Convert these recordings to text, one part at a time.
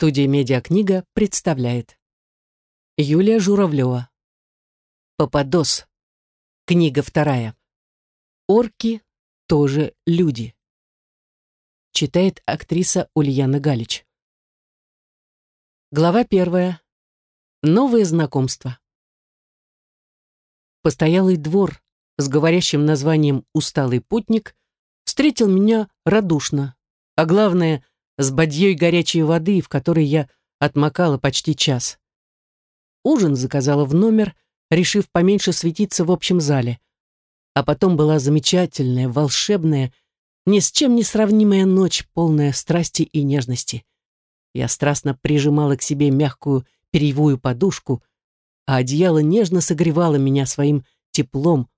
Студия «Медиакнига» представляет. Юлия Журавлева. Попадос. Книга вторая. Орки. Тоже люди Читает актриса Ульяна Галич. Глава первая. Новые знакомства Постоялый двор с говорящим названием «Усталый путник» встретил меня радушно, а главное, с бадьей горячей воды, в которой я отмокала почти час. Ужин заказала в номер, решив поменьше светиться в общем зале. А потом была замечательная, волшебная, ни с чем не сравнимая ночь, полная страсти и нежности. Я страстно прижимала к себе мягкую перьевую подушку, а одеяло нежно согревало меня своим теплом,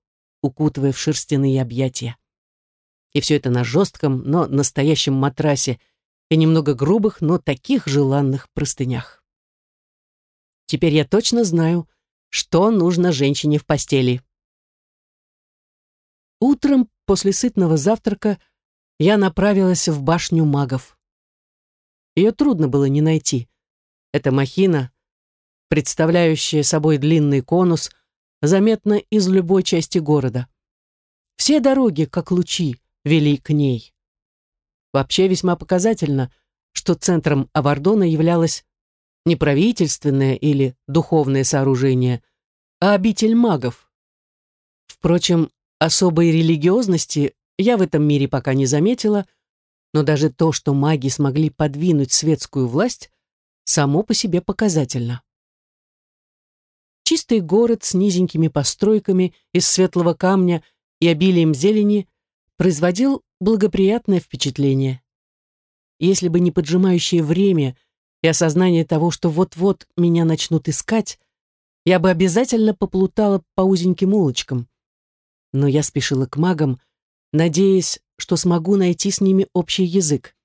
укутывая в шерстяные объятия. И все это на жестком, но настоящем матрасе и немного грубых, но таких желанных простынях. Теперь я точно знаю, что нужно женщине в постели. Утром после сытного завтрака я направилась в башню магов. Ее трудно было не найти. Эта махина, представляющая собой длинный конус, заметна из любой части города. Все дороги, как лучи, вели к ней. Вообще весьма показательно, что центром Авардона являлось не правительственное или духовное сооружение, а обитель магов. Впрочем, особой религиозности я в этом мире пока не заметила, но даже то, что маги смогли подвинуть светскую власть, само по себе показательно. Чистый город с низенькими постройками из светлого камня и обилием зелени производил благоприятное впечатление. Если бы не поджимающее время и осознание того, что вот-вот меня начнут искать, я бы обязательно поплутала по узеньким улочкам. Но я спешила к магам, надеясь, что смогу найти с ними общий язык.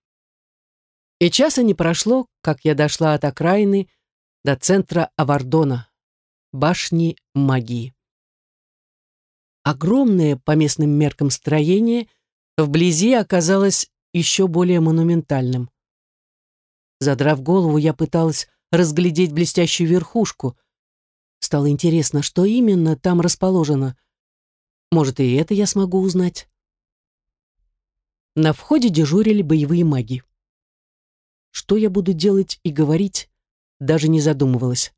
И часа не прошло, как я дошла от окраины до центра Авардона, башни магии. Огромное по местным меркам строение вблизи оказалось еще более монументальным. Задрав голову, я пыталась разглядеть блестящую верхушку. Стало интересно, что именно там расположено. Может, и это я смогу узнать. На входе дежурили боевые маги. Что я буду делать и говорить, даже не задумывалась.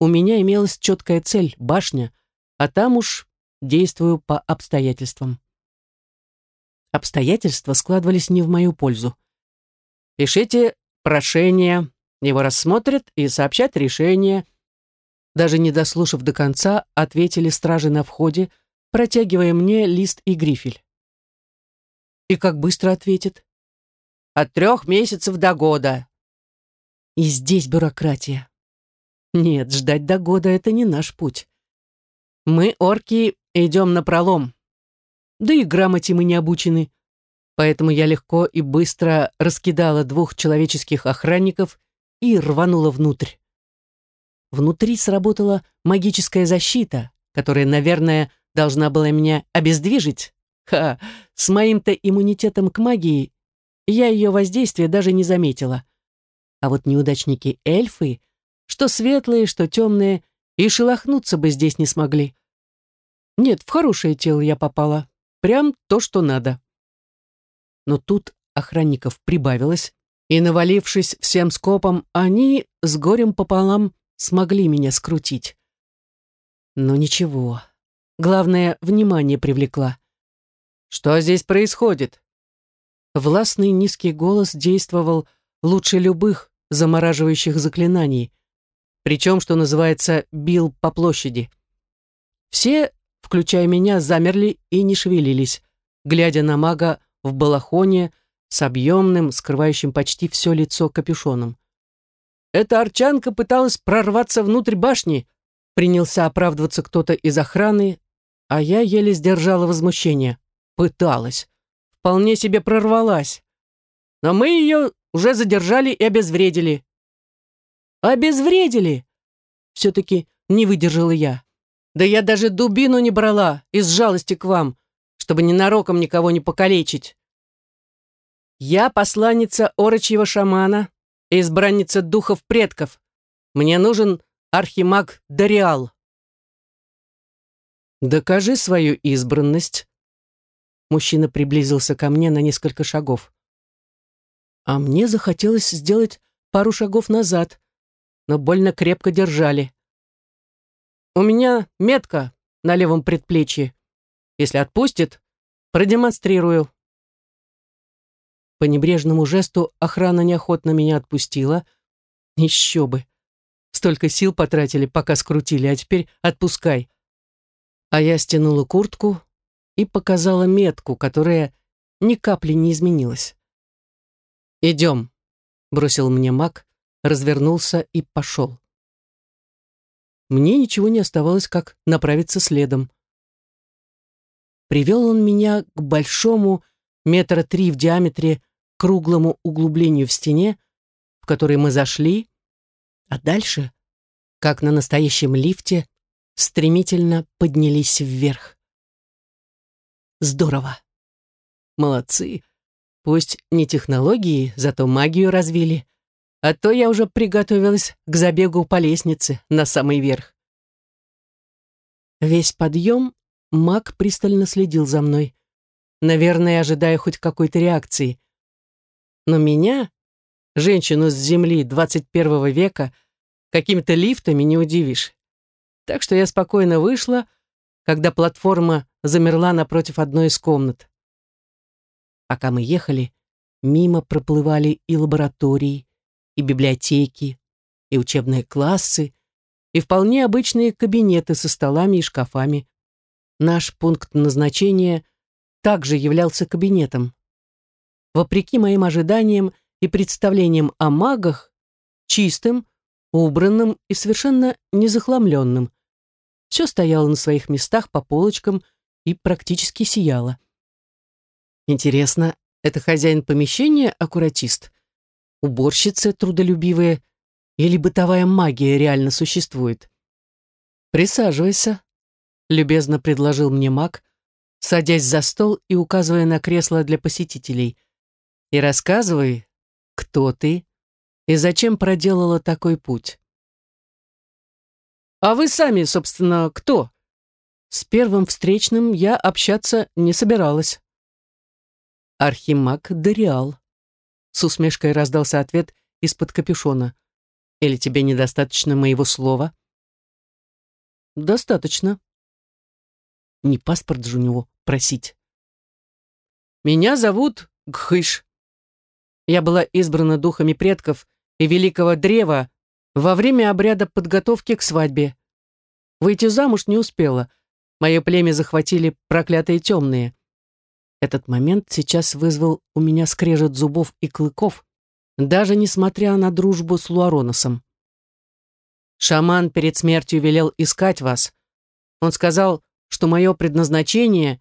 У меня имелась четкая цель — башня, а там уж действую по обстоятельствам. Обстоятельства складывались не в мою пользу. Пишите прошение, его рассмотрят и сообщат решение. Даже не дослушав до конца, ответили стражи на входе, протягивая мне лист и грифель. И как быстро ответит? От трех месяцев до года. И здесь бюрократия. Нет, ждать до года — это не наш путь. Мы, орки, идем на пролом. Да и грамоте мы не обучены. Поэтому я легко и быстро раскидала двух человеческих охранников и рванула внутрь. Внутри сработала магическая защита, которая, наверное, должна была меня обездвижить. Ха, с моим-то иммунитетом к магии я ее воздействие даже не заметила. А вот неудачники-эльфы, что светлые, что темные, и шелохнуться бы здесь не смогли. Нет, в хорошее тело я попала. Прям то, что надо. Но тут охранников прибавилось, и, навалившись всем скопом, они с горем пополам смогли меня скрутить. Но ничего. Главное, внимание привлекла. «Что здесь происходит?» Властный низкий голос действовал лучше любых замораживающих заклинаний, причем, что называется, бил по площади. Все включая меня, замерли и не шевелились, глядя на мага в балахоне с объемным, скрывающим почти все лицо капюшоном. «Эта арчанка пыталась прорваться внутрь башни», принялся оправдываться кто-то из охраны, а я еле сдержала возмущение. Пыталась. Вполне себе прорвалась. Но мы ее уже задержали и обезвредили. «Обезвредили?» Все-таки не выдержала я. Да я даже дубину не брала из жалости к вам, чтобы ненароком никого не покалечить. Я посланница орочьего шамана, избранница духов предков. Мне нужен архимаг Дариал». «Докажи свою избранность». Мужчина приблизился ко мне на несколько шагов. А мне захотелось сделать пару шагов назад, но больно крепко держали. «У меня метка на левом предплечье. Если отпустит, продемонстрирую». По небрежному жесту охрана неохотно меня отпустила. Еще бы. Столько сил потратили, пока скрутили, а теперь отпускай. А я стянула куртку и показала метку, которая ни капли не изменилась. «Идем», — бросил мне маг, развернулся и пошел. Мне ничего не оставалось, как направиться следом. Привел он меня к большому, метра три в диаметре, круглому углублению в стене, в который мы зашли, а дальше, как на настоящем лифте, стремительно поднялись вверх. Здорово. Молодцы. Пусть не технологии, зато магию развили. А то я уже приготовилась к забегу по лестнице на самый верх. Весь подъем маг пристально следил за мной, наверное, ожидая хоть какой-то реакции. Но меня, женщину с земли 21 века, какими-то лифтами не удивишь. Так что я спокойно вышла, когда платформа замерла напротив одной из комнат. Пока мы ехали, мимо проплывали и лаборатории, и библиотеки, и учебные классы, и вполне обычные кабинеты со столами и шкафами. Наш пункт назначения также являлся кабинетом. Вопреки моим ожиданиям и представлениям о магах, чистым, убранным и совершенно незахламленным. Все стояло на своих местах по полочкам и практически сияло. Интересно, это хозяин помещения аккуратист? Уборщицы трудолюбивые? Или бытовая магия реально существует? «Присаживайся», — любезно предложил мне маг, садясь за стол и указывая на кресло для посетителей. «И рассказывай, кто ты и зачем проделала такой путь?» «А вы сами, собственно, кто?» С первым встречным я общаться не собиралась. Архимаг Дориал. С усмешкой раздался ответ из-под капюшона. Или тебе недостаточно моего слова? Достаточно. Не паспорт же у него просить. Меня зовут Гхыш. Я была избрана духами предков и великого древа во время обряда подготовки к свадьбе. Выйти замуж не успела. Мое племя захватили проклятые темные. Этот момент сейчас вызвал у меня скрежет зубов и клыков, даже несмотря на дружбу с Луароносом. Шаман перед смертью велел искать вас. Он сказал, что мое предназначение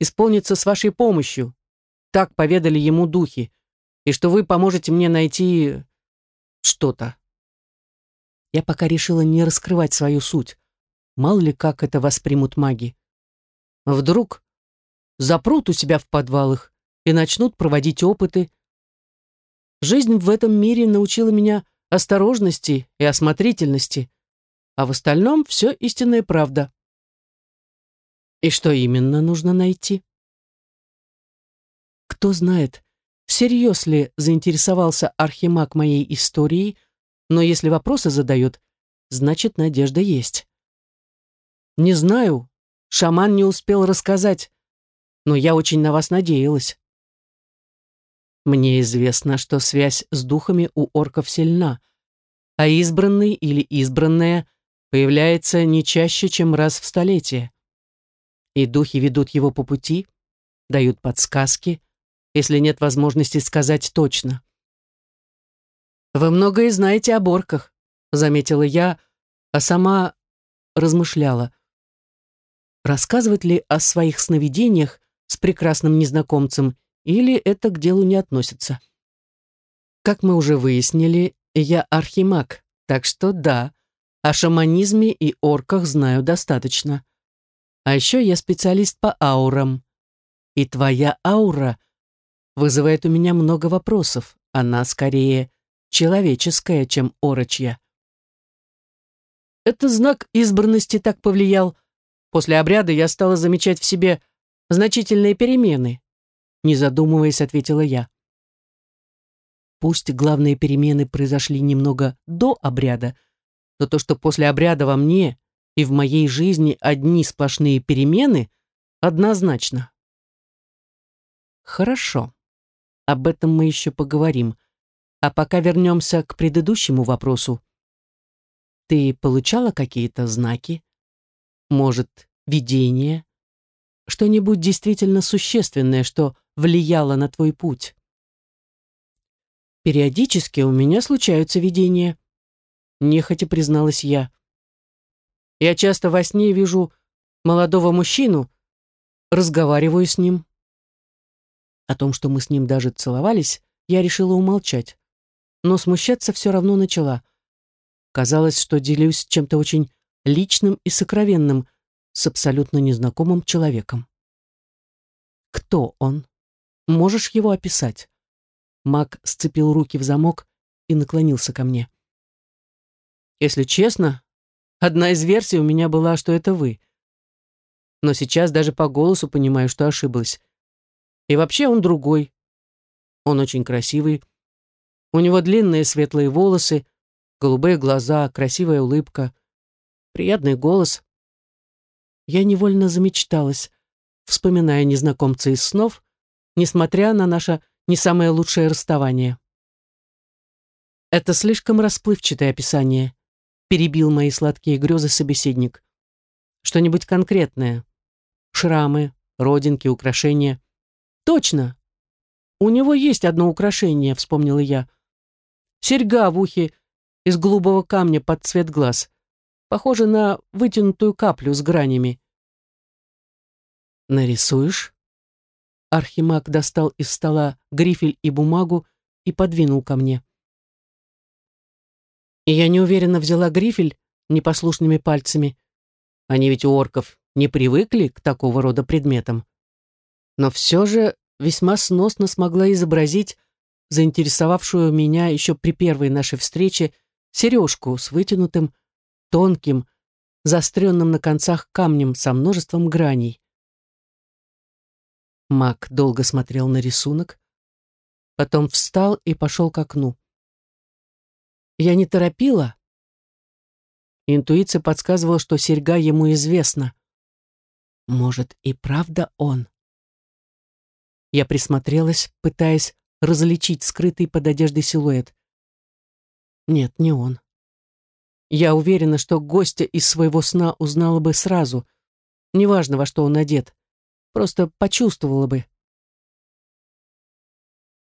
исполнится с вашей помощью. Так поведали ему духи. И что вы поможете мне найти что-то. Я пока решила не раскрывать свою суть. Мало ли как это воспримут маги. Вдруг запрут у себя в подвалах и начнут проводить опыты. Жизнь в этом мире научила меня осторожности и осмотрительности, а в остальном все истинная правда. И что именно нужно найти? Кто знает, всерьез ли заинтересовался архимаг моей историей, но если вопросы задает, значит, надежда есть. Не знаю, шаман не успел рассказать, но я очень на вас надеялась. Мне известно, что связь с духами у орков сильна, а избранный или избранная появляется не чаще, чем раз в столетие. И духи ведут его по пути, дают подсказки, если нет возможности сказать точно. «Вы многое знаете об орках», — заметила я, а сама размышляла. Рассказывать ли о своих сновидениях с прекрасным незнакомцем, или это к делу не относится. Как мы уже выяснили, я архимаг, так что да, о шаманизме и орках знаю достаточно. А еще я специалист по аурам. И твоя аура вызывает у меня много вопросов. Она скорее человеческая, чем орочья. Это знак избранности так повлиял. После обряда я стала замечать в себе значительные перемены. Не задумываясь, ответила я. Пусть главные перемены произошли немного до обряда, но то, что после обряда во мне и в моей жизни одни сплошные перемены, однозначно. Хорошо. Об этом мы еще поговорим. А пока вернемся к предыдущему вопросу. Ты получала какие-то знаки? Может, видение? Что-нибудь действительно существенное, что влияло на твой путь? Периодически у меня случаются видения. Нехотя призналась я. Я часто во сне вижу молодого мужчину, разговариваю с ним. О том, что мы с ним даже целовались, я решила умолчать. Но смущаться все равно начала. Казалось, что делюсь чем-то очень личным и сокровенным с абсолютно незнакомым человеком. Кто он? Можешь его описать? Мак сцепил руки в замок и наклонился ко мне. Если честно, одна из версий у меня была, что это вы. Но сейчас даже по голосу понимаю, что ошиблась. И вообще он другой. Он очень красивый. У него длинные светлые волосы, голубые глаза, красивая улыбка, приятный голос. Я невольно замечталась, вспоминая незнакомца из снов, несмотря на наше не самое лучшее расставание. Это слишком расплывчатое описание, перебил мои сладкие грезы собеседник. Что-нибудь конкретное. Шрамы, родинки, украшения. Точно. У него есть одно украшение, вспомнила я. Серьга в ухе из голубого камня под цвет глаз. Похоже на вытянутую каплю с гранями. «Нарисуешь?» Архимаг достал из стола грифель и бумагу и подвинул ко мне. И я неуверенно взяла грифель непослушными пальцами. Они ведь у орков не привыкли к такого рода предметам но все же весьма сносно смогла изобразить заинтересовавшую меня еще при первой нашей встрече сережку с вытянутым, тонким, заостренным на концах камнем со множеством граней. Мак долго смотрел на рисунок, потом встал и пошел к окну. Я не торопила. Интуиция подсказывала, что серьга ему известна. Может, и правда он? Я присмотрелась, пытаясь различить скрытый под одеждой силуэт. Нет, не он. Я уверена, что гостя из своего сна узнала бы сразу. Неважно, во что он одет. Просто почувствовала бы.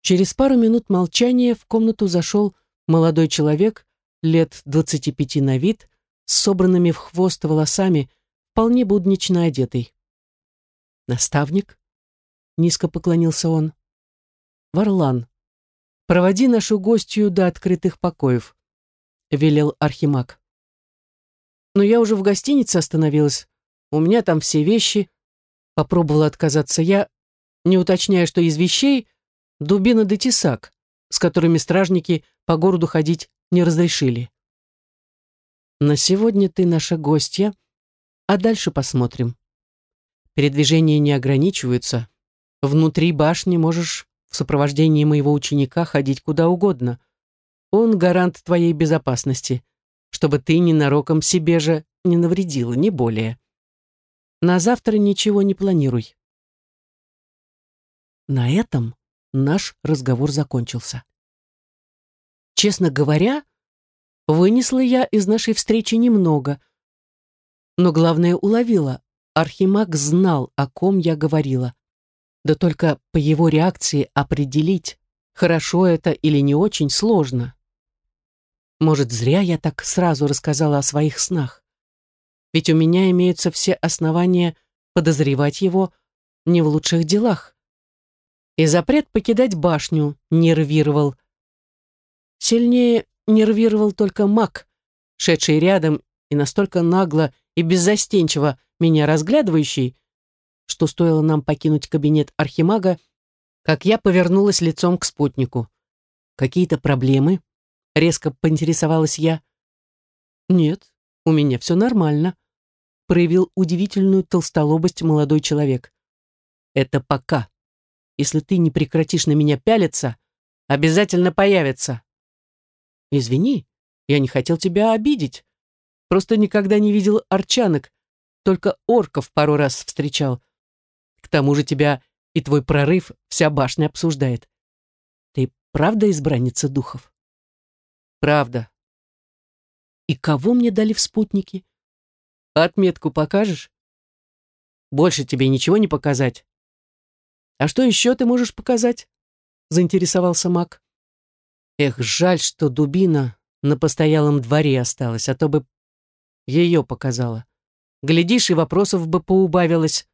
Через пару минут молчания в комнату зашел молодой человек, лет двадцати пяти на вид, с собранными в хвост волосами, вполне буднично одетый. Наставник? Низко поклонился он. «Варлан, проводи нашу гостью до открытых покоев», — велел Архимаг. «Но я уже в гостинице остановилась. У меня там все вещи». Попробовала отказаться я, не уточняя, что из вещей дубина да тесак, с которыми стражники по городу ходить не разрешили. «На сегодня ты наша гостья, а дальше посмотрим. Передвижения не ограничиваются, Внутри башни можешь в сопровождении моего ученика ходить куда угодно. Он гарант твоей безопасности, чтобы ты ненароком себе же не навредила, не более. На завтра ничего не планируй. На этом наш разговор закончился. Честно говоря, вынесла я из нашей встречи немного, но главное уловила. Архимаг знал, о ком я говорила. Да только по его реакции определить, хорошо это или не очень, сложно. Может, зря я так сразу рассказала о своих снах. Ведь у меня имеются все основания подозревать его не в лучших делах. И запрет покидать башню нервировал. Сильнее нервировал только маг, шедший рядом и настолько нагло и беззастенчиво меня разглядывающий, что стоило нам покинуть кабинет архимага, как я повернулась лицом к спутнику. Какие-то проблемы? Резко поинтересовалась я. Нет, у меня все нормально. Проявил удивительную толстолобость молодой человек. Это пока. Если ты не прекратишь на меня пялиться, обязательно появится. Извини, я не хотел тебя обидеть. Просто никогда не видел арчанок, только орков пару раз встречал. К тому же тебя и твой прорыв вся башня обсуждает. Ты правда избранница духов? Правда. И кого мне дали в спутники? Отметку покажешь? Больше тебе ничего не показать. А что еще ты можешь показать? Заинтересовался маг. Эх, жаль, что дубина на постоялом дворе осталась, а то бы ее показала. Глядишь, и вопросов бы поубавилось.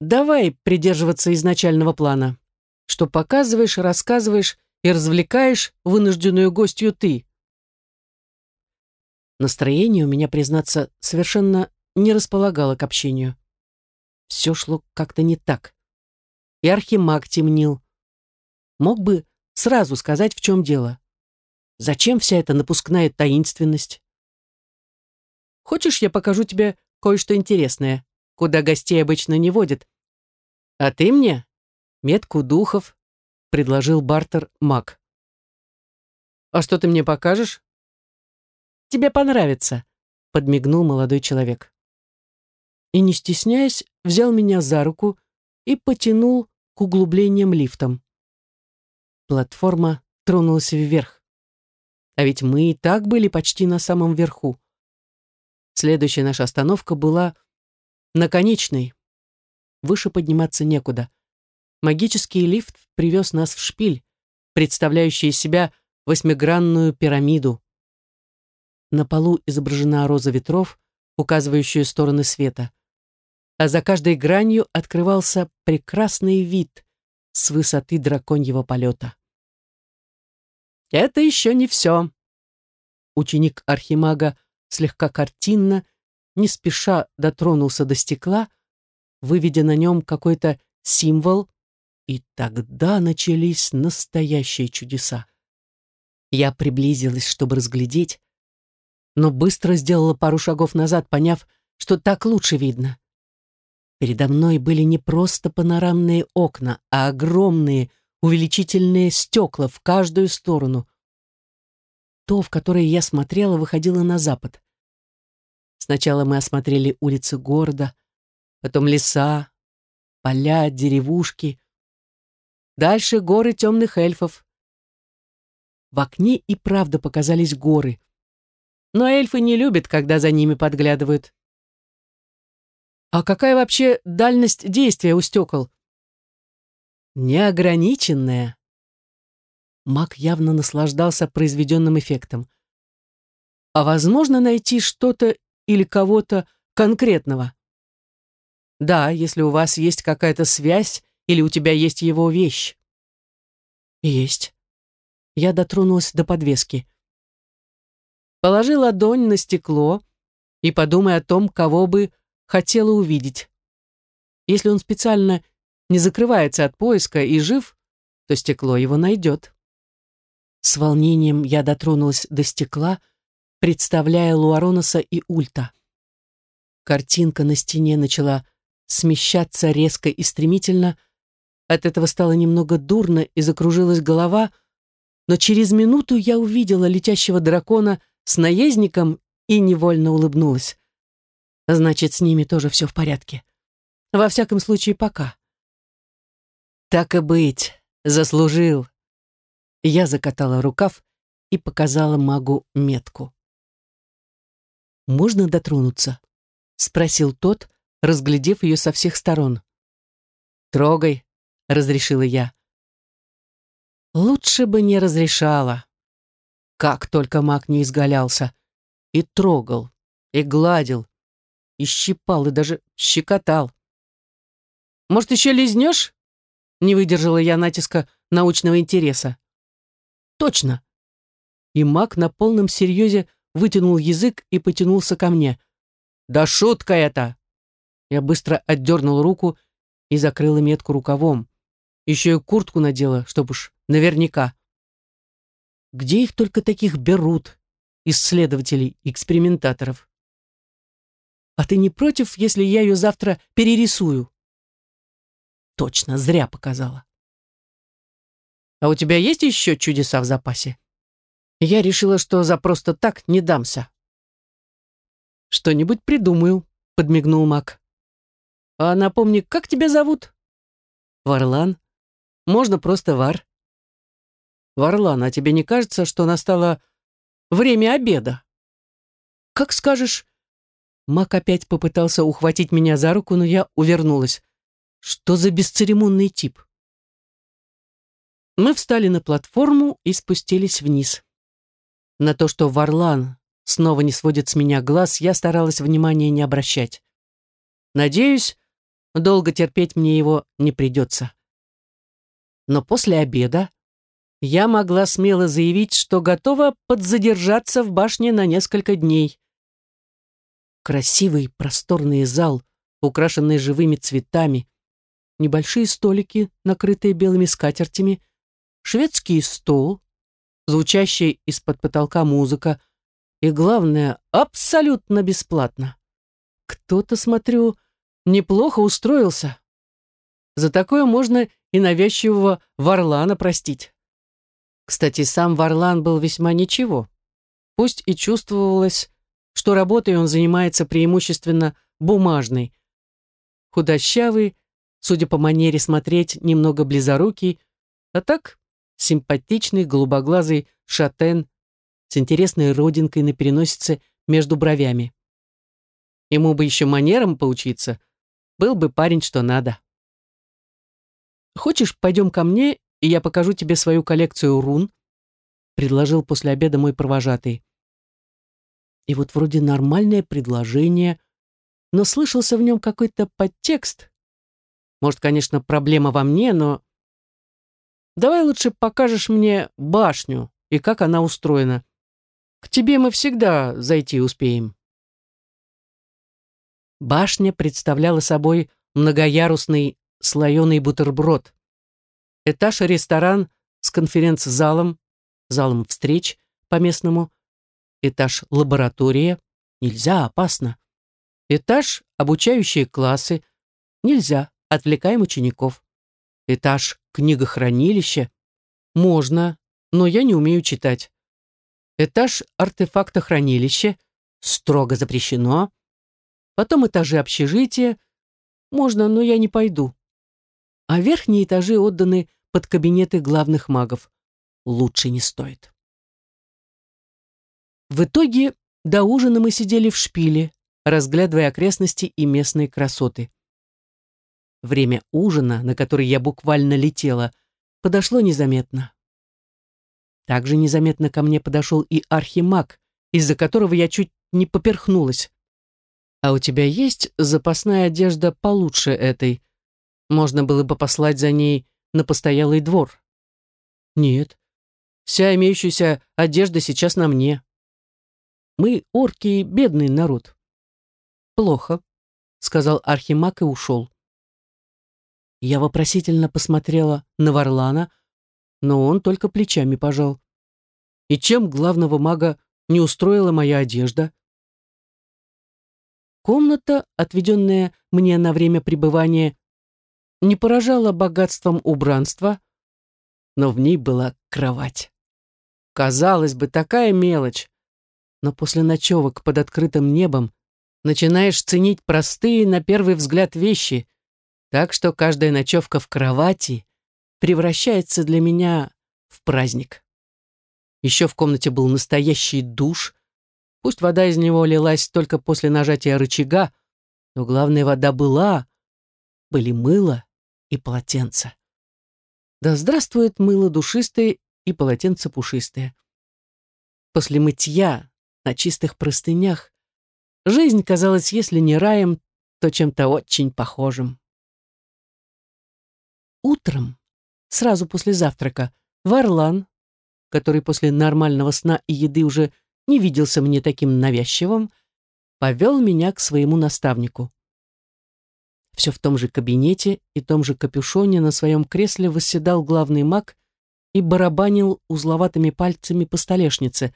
Давай придерживаться изначального плана. Что показываешь, рассказываешь и развлекаешь вынужденную гостью ты. Настроение у меня, признаться, совершенно не располагало к общению. Все шло как-то не так. И архимаг темнил. Мог бы сразу сказать, в чем дело. Зачем вся эта напускная таинственность? Хочешь, я покажу тебе кое-что интересное, куда гостей обычно не водят? А ты мне метку духов, предложил Бартер Мак. А что ты мне покажешь? Тебе понравится, подмигнул молодой человек. И не стесняясь, взял меня за руку и потянул к углублениям лифтом. Платформа тронулась вверх. А ведь мы и так были почти на самом верху. Следующая наша остановка была на конечной. Выше подниматься некуда. Магический лифт привез нас в шпиль, представляющий из себя восьмигранную пирамиду. На полу изображена роза ветров, указывающая стороны света. А за каждой гранью открывался прекрасный вид с высоты драконьего полета. «Это еще не все», ученик архимага слегка картинно, не спеша дотронулся до стекла, выведя на нем какой-то символ, и тогда начались настоящие чудеса. Я приблизилась, чтобы разглядеть, но быстро сделала пару шагов назад, поняв, что так лучше видно. Передо мной были не просто панорамные окна, а огромные увеличительные стекла в каждую сторону — то, в которое я смотрела, выходило на запад. Сначала мы осмотрели улицы города, потом леса, поля, деревушки. Дальше горы темных эльфов. В окне и правда показались горы. Но эльфы не любят, когда за ними подглядывают. А какая вообще дальность действия у стекол? Неограниченная. Мак явно наслаждался произведенным эффектом. А возможно найти что-то или кого-то конкретного? Да, если у вас есть какая-то связь или у тебя есть его вещь. Есть. Я дотронулась до подвески. Положи ладонь на стекло и подумай о том, кого бы хотела увидеть. Если он специально не закрывается от поиска и жив, то стекло его найдет. С волнением я дотронулась до стекла, представляя Луароноса и Ульта. Картинка на стене начала смещаться резко и стремительно. От этого стало немного дурно и закружилась голова, но через минуту я увидела летящего дракона с наездником и невольно улыбнулась. Значит, с ними тоже все в порядке. Во всяком случае, пока. Так и быть, заслужил. Я закатала рукав и показала магу метку. «Можно дотронуться?» — спросил тот, разглядев ее со всех сторон. «Трогай», — разрешила я. Лучше бы не разрешала. Как только маг не изгалялся. И трогал, и гладил, и щипал, и даже щекотал. «Может, еще лизнешь?» Не выдержала я натиска научного интереса. Точно. И маг на полном серьезе вытянул язык и потянулся ко мне. Да шутка это! Я быстро отдернул руку и закрыла метку рукавом. Еще и куртку надела, чтоб уж наверняка. Где их только таких берут, исследователей, экспериментаторов? А ты не против, если я ее завтра перерисую? Точно, зря показала. А у тебя есть еще чудеса в запасе? Я решила, что за просто так не дамся. Что-нибудь придумаю, подмигнул Мак. А напомни, как тебя зовут? Варлан. Можно просто Вар. Варлан, а тебе не кажется, что настало время обеда? Как скажешь. Мак опять попытался ухватить меня за руку, но я увернулась. Что за бесцеремонный тип? Мы встали на платформу и спустились вниз. На то, что Варлан снова не сводит с меня глаз, я старалась внимания не обращать. Надеюсь, долго терпеть мне его не придется. Но после обеда я могла смело заявить, что готова подзадержаться в башне на несколько дней. Красивый просторный зал, украшенный живыми цветами, небольшие столики, накрытые белыми скатертями, шведский стол, звучащая из-под потолка музыка и, главное, абсолютно бесплатно. Кто-то, смотрю, неплохо устроился. За такое можно и навязчивого Варлана простить. Кстати, сам Варлан был весьма ничего. Пусть и чувствовалось, что работой он занимается преимущественно бумажной. Худощавый, судя по манере смотреть, немного близорукий, а так симпатичный голубоглазый шатен с интересной родинкой на переносице между бровями. Ему бы еще манерам поучиться, был бы парень что надо. «Хочешь, пойдем ко мне, и я покажу тебе свою коллекцию рун?» предложил после обеда мой провожатый. И вот вроде нормальное предложение, но слышался в нем какой-то подтекст. Может, конечно, проблема во мне, но... Давай лучше покажешь мне башню и как она устроена. К тебе мы всегда зайти успеем. Башня представляла собой многоярусный слоеный бутерброд. Этаж-ресторан с конференц-залом, залом встреч по-местному, этаж-лаборатория, нельзя, опасно. Этаж обучающие классы, нельзя, отвлекаем учеников. Этаж книгохранилище, можно, но я не умею читать. Этаж артефактохранилище, строго запрещено. Потом этажи общежития, можно, но я не пойду. А верхние этажи отданы под кабинеты главных магов. Лучше не стоит. В итоге до ужина мы сидели в шпиле, разглядывая окрестности и местные красоты. Время ужина, на который я буквально летела, подошло незаметно. Также незаметно ко мне подошел и архимаг, из-за которого я чуть не поперхнулась. «А у тебя есть запасная одежда получше этой? Можно было бы послать за ней на постоялый двор». «Нет. Вся имеющаяся одежда сейчас на мне. Мы, орки, бедный народ». «Плохо», — сказал архимаг и ушел. Я вопросительно посмотрела на Варлана, но он только плечами пожал. И чем главного мага не устроила моя одежда? Комната, отведенная мне на время пребывания, не поражала богатством убранства, но в ней была кровать. Казалось бы, такая мелочь, но после ночевок под открытым небом начинаешь ценить простые на первый взгляд вещи, так что каждая ночевка в кровати превращается для меня в праздник. Еще в комнате был настоящий душ. Пусть вода из него лилась только после нажатия рычага, но главная вода была. Были мыло и полотенце. Да здравствует мыло душистое и полотенце пушистое. После мытья на чистых простынях жизнь казалась, если не раем, то чем-то очень похожим. Утром сразу после завтрака, Варлан, который после нормального сна и еды уже не виделся мне таким навязчивым, повел меня к своему наставнику. Все в том же кабинете и том же капюшоне на своем кресле восседал главный маг и барабанил узловатыми пальцами по столешнице,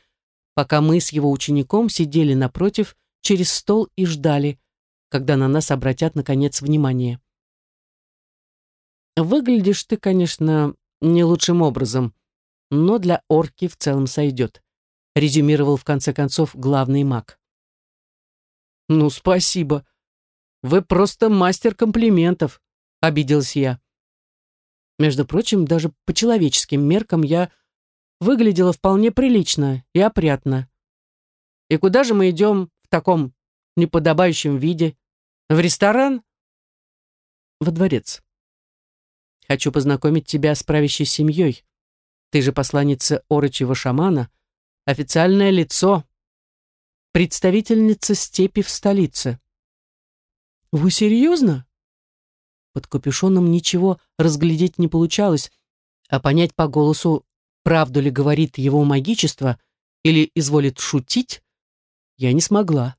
пока мы с его учеником сидели напротив через стол и ждали, когда на нас обратят, наконец, внимание. «Выглядишь ты, конечно, не лучшим образом, но для орки в целом сойдет», резюмировал в конце концов главный маг. «Ну, спасибо. Вы просто мастер комплиментов», — обиделась я. Между прочим, даже по человеческим меркам я выглядела вполне прилично и опрятно. «И куда же мы идем в таком неподобающем виде? В ресторан?» «Во дворец. Хочу познакомить тебя с правящей семьей. Ты же посланница орочего шамана, официальное лицо, представительница степи в столице». «Вы серьезно?» Под капюшоном ничего разглядеть не получалось, а понять по голосу, правду ли говорит его магичество или изволит шутить, я не смогла.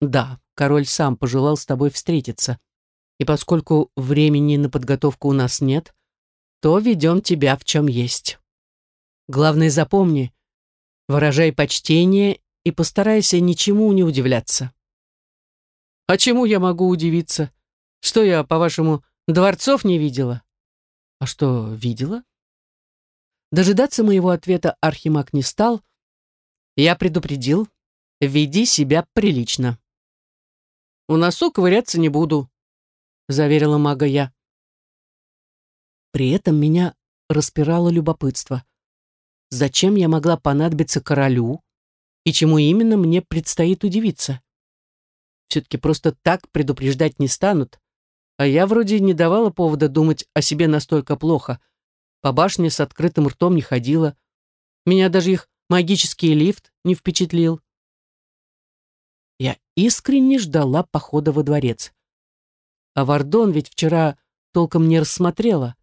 Да, король сам пожелал с тобой встретиться. И поскольку времени на подготовку у нас нет, то ведем тебя в чем есть. Главное запомни, выражай почтение и постарайся ничему не удивляться. А чему я могу удивиться? Что я, по-вашему, дворцов не видела? А что, видела? Дожидаться моего ответа Архимаг не стал. Я предупредил, веди себя прилично. «У носу ковыряться не буду», — заверила мага я. При этом меня распирало любопытство. Зачем я могла понадобиться королю и чему именно мне предстоит удивиться? Все-таки просто так предупреждать не станут, а я вроде не давала повода думать о себе настолько плохо. По башне с открытым ртом не ходила. Меня даже их магический лифт не впечатлил. Я искренне ждала похода во дворец. А Вардон ведь вчера толком не рассмотрела.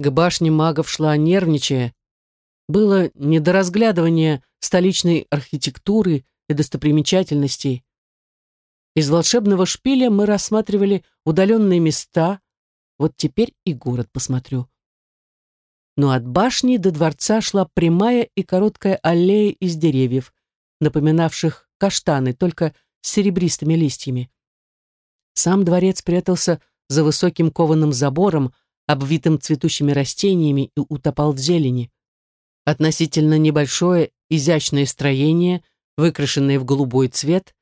К башне магов шла нервничая. Было не до разглядывания столичной архитектуры и достопримечательностей. Из волшебного шпиля мы рассматривали удаленные места. Вот теперь и город посмотрю. Но от башни до дворца шла прямая и короткая аллея из деревьев, напоминавших каштаны, только с серебристыми листьями. Сам дворец прятался за высоким кованым забором, обвитым цветущими растениями и утопал в зелени. Относительно небольшое, изящное строение, выкрашенное в голубой цвет,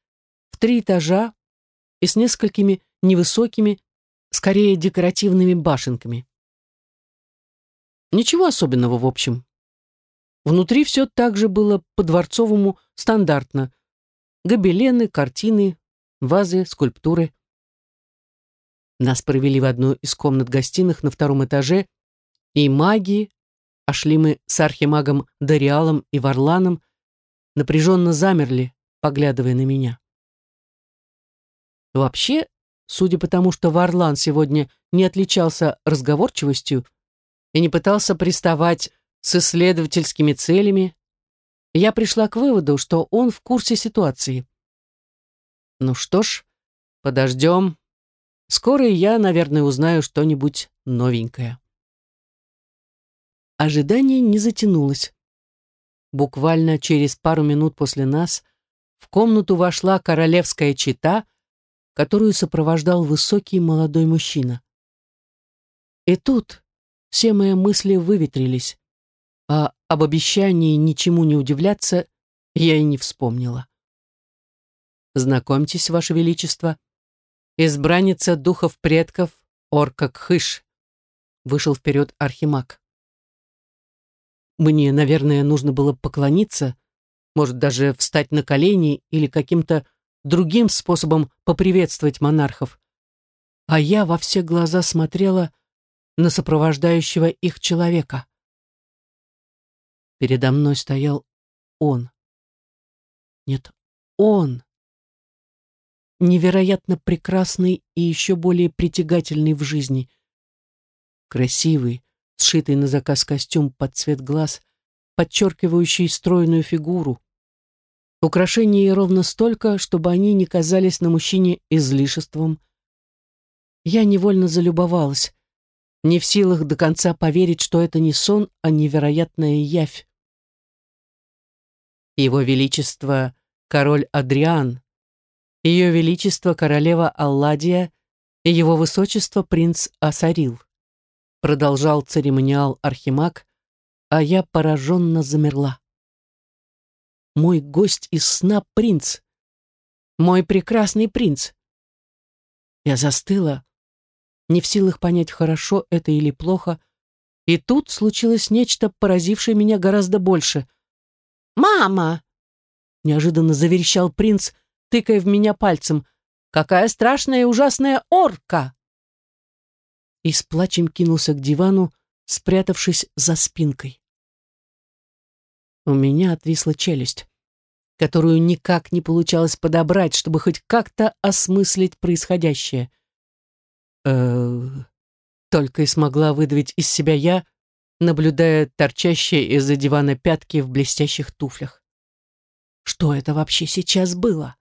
три этажа и с несколькими невысокими, скорее декоративными башенками. Ничего особенного, в общем. Внутри все так же было по-дворцовому стандартно. Гобелены, картины, вазы, скульптуры. Нас провели в одну из комнат гостиных на втором этаже, и маги, а шли мы с архимагом Дариалом и Варланом, напряженно замерли, поглядывая на меня. Вообще, судя по тому, что Варлан сегодня не отличался разговорчивостью и не пытался приставать с исследовательскими целями, я пришла к выводу, что он в курсе ситуации. Ну что ж, подождем. Скоро я, наверное, узнаю что-нибудь новенькое. Ожидание не затянулось. Буквально через пару минут после нас в комнату вошла королевская чита которую сопровождал высокий молодой мужчина. И тут все мои мысли выветрились, а об обещании ничему не удивляться я и не вспомнила. Знакомьтесь, Ваше Величество, избранница духов предков Орка Кхыш, вышел вперед Архимаг. Мне, наверное, нужно было поклониться, может, даже встать на колени или каким-то другим способом поприветствовать монархов. А я во все глаза смотрела на сопровождающего их человека. Передо мной стоял он. Нет, он. Невероятно прекрасный и еще более притягательный в жизни. Красивый, сшитый на заказ костюм под цвет глаз, подчеркивающий стройную фигуру, Украшений ровно столько, чтобы они не казались на мужчине излишеством. Я невольно залюбовалась. не в силах до конца поверить, что это не сон, а невероятная явь. Его Величество король Адриан, Ее Величество королева Алладия и Его Высочество принц Асарил. Продолжал церемониал Архимаг, а я пораженно замерла. Мой гость из сна принц. Мой прекрасный принц. Я застыла, не в силах понять, хорошо это или плохо, и тут случилось нечто, поразившее меня гораздо больше. «Мама!» — неожиданно заверещал принц, тыкая в меня пальцем. «Какая страшная и ужасная орка!» И с плачем кинулся к дивану, спрятавшись за спинкой. У меня отвисла челюсть, которую никак не получалось подобрать, чтобы хоть как-то осмыслить происходящее — э Только и смогла выдавить из себя я, наблюдая торчащие из-за дивана пятки в блестящих туфлях. Что это вообще сейчас было?